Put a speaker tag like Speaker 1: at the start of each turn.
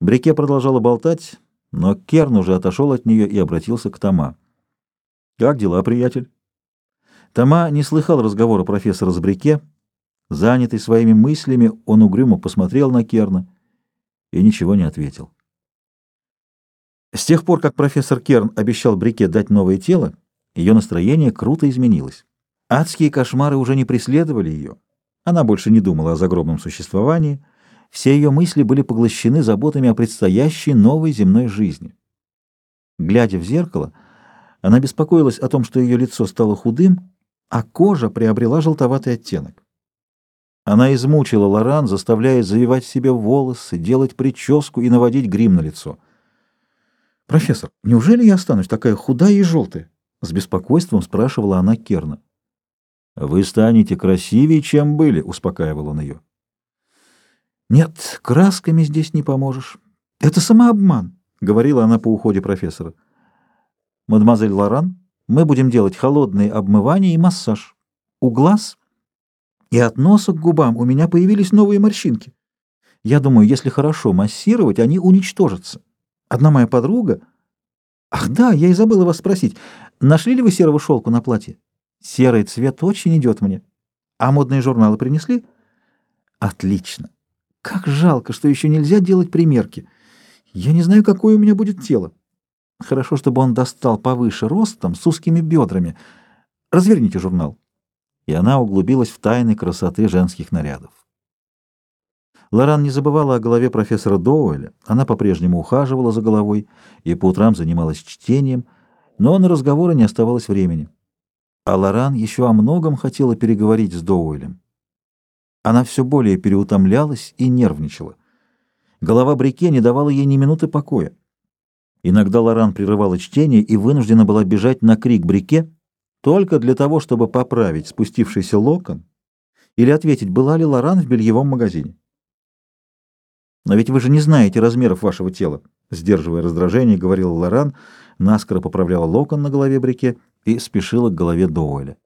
Speaker 1: Брике продолжала болтать, но Керн уже отошел от нее и обратился к Тома. «Как дела, приятель?» Тома не слыхал разговора профессора с Брике. Занятый своими мыслями, он угрюмо посмотрел на Керна и ничего не ответил. С тех пор, как профессор Керн обещал Брике дать новое тело, ее настроение круто изменилось. Адские кошмары уже не преследовали ее. Она больше не думала о загробном существовании. Все ее мысли были поглощены заботами о предстоящей новой земной жизни. Глядя в зеркало, она беспокоилась о том, что ее лицо стало худым, а кожа приобрела желтоватый оттенок. Она измучила Лоран, заставляя завивать себе волосы, делать прическу и наводить грим на лицо. «Профессор, неужели я останусь такая худая и желтая?» — с беспокойством спрашивала она Керна. «Вы станете красивее, чем были», — успокаивал он ее. «Нет, красками здесь не поможешь. Это самообман», — говорила она по уходе профессора. «Мадемуазель Лоран, мы будем делать холодные обмывания и массаж. У глаз и от носа к губам у меня появились новые морщинки. Я думаю, если хорошо массировать, они уничтожатся. Одна моя подруга... Ах да, я и забыла вас спросить, нашли ли вы серого шелку на платье? Серый цвет очень идет мне. А модные журналы принесли? Отлично. Как жалко, что еще нельзя делать примерки. Я не знаю, какое у меня будет тело. Хорошо, чтобы он достал повыше ростом, с узкими бедрами. Разверните журнал. И она углубилась в тайны красоты женских нарядов. Лоран не забывала о голове профессора Доуэля. Она по-прежнему ухаживала за головой и по утрам занималась чтением, но на разговоры не оставалось времени. А Лоран еще о многом хотела переговорить с Доуэлем. Она все более переутомлялась и нервничала. Голова Брике не давала ей ни минуты покоя. Иногда Лоран прерывала чтение и вынуждена была бежать на крик Брике только для того, чтобы поправить спустившийся локон или ответить, была ли Лоран в бельевом магазине. «Но ведь вы же не знаете размеров вашего тела», — сдерживая раздражение, говорила Лоран, наскоро поправляла локон на голове Брике и спешила к голове Доуэля.